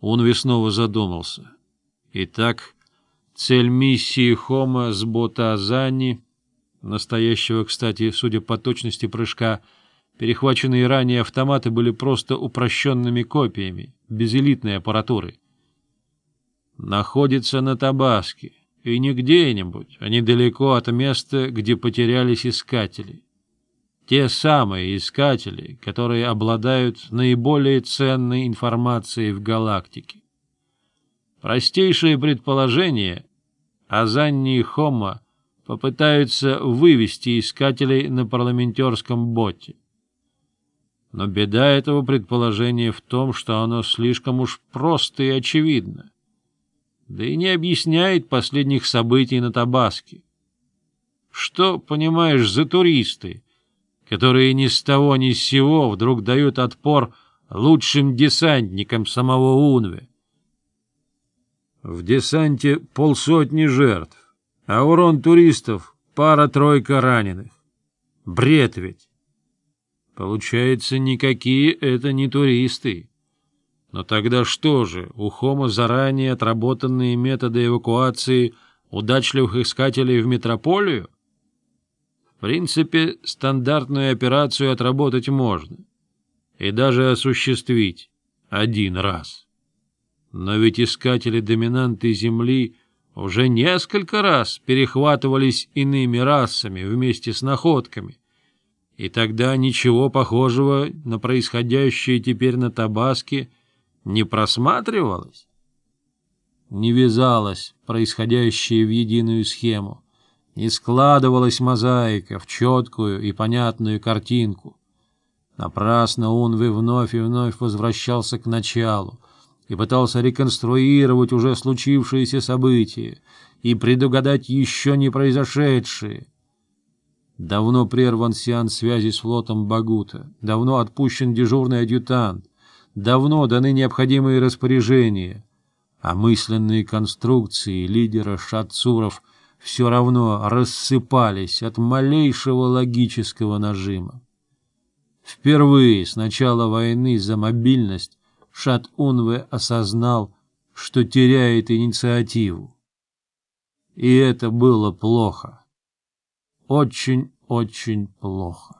Он Веснова задумался. Итак, цель миссии Хома с Бота Ботазани, настоящего, кстати, судя по точности прыжка, перехваченные ранее автоматы были просто упрощенными копиями, без элитной аппаратуры. Находится на Табаске, и не где-нибудь, а недалеко от места, где потерялись искатели те самые искатели, которые обладают наиболее ценной информацией в галактике. Простейшее предположение – Азанни и Хома попытаются вывести искателей на парламентерском боте. Но беда этого предположения в том, что оно слишком уж просто и очевидно, да и не объясняет последних событий на Табаске. Что, понимаешь, за туристы – которые ни с того ни с сего вдруг дают отпор лучшим десантникам самого Унве. В десанте полсотни жертв, а урон туристов пара-тройка раненых. Бред ведь! Получается, никакие это не туристы. Но тогда что же, у Хома заранее отработанные методы эвакуации удачливых искателей в метрополию? В принципе, стандартную операцию отработать можно. И даже осуществить один раз. Но ведь искатели-доминанты Земли уже несколько раз перехватывались иными расами вместе с находками. И тогда ничего похожего на происходящее теперь на Табаске не просматривалось. Не вязалось происходящее в единую схему — и складывалась мозаика в четкую и понятную картинку. Напрасно он вы вновь и вновь возвращался к началу и пытался реконструировать уже случившиеся события и предугадать еще не произошедшие. Давно прерван сеанс связи с флотом Багута, давно отпущен дежурный адъютант, давно даны необходимые распоряжения, а мысленные конструкции лидера Шатцуров — все равно рассыпались от малейшего логического нажима. Впервые с начала войны за мобильность Шат-Унве осознал, что теряет инициативу. И это было плохо. Очень-очень плохо.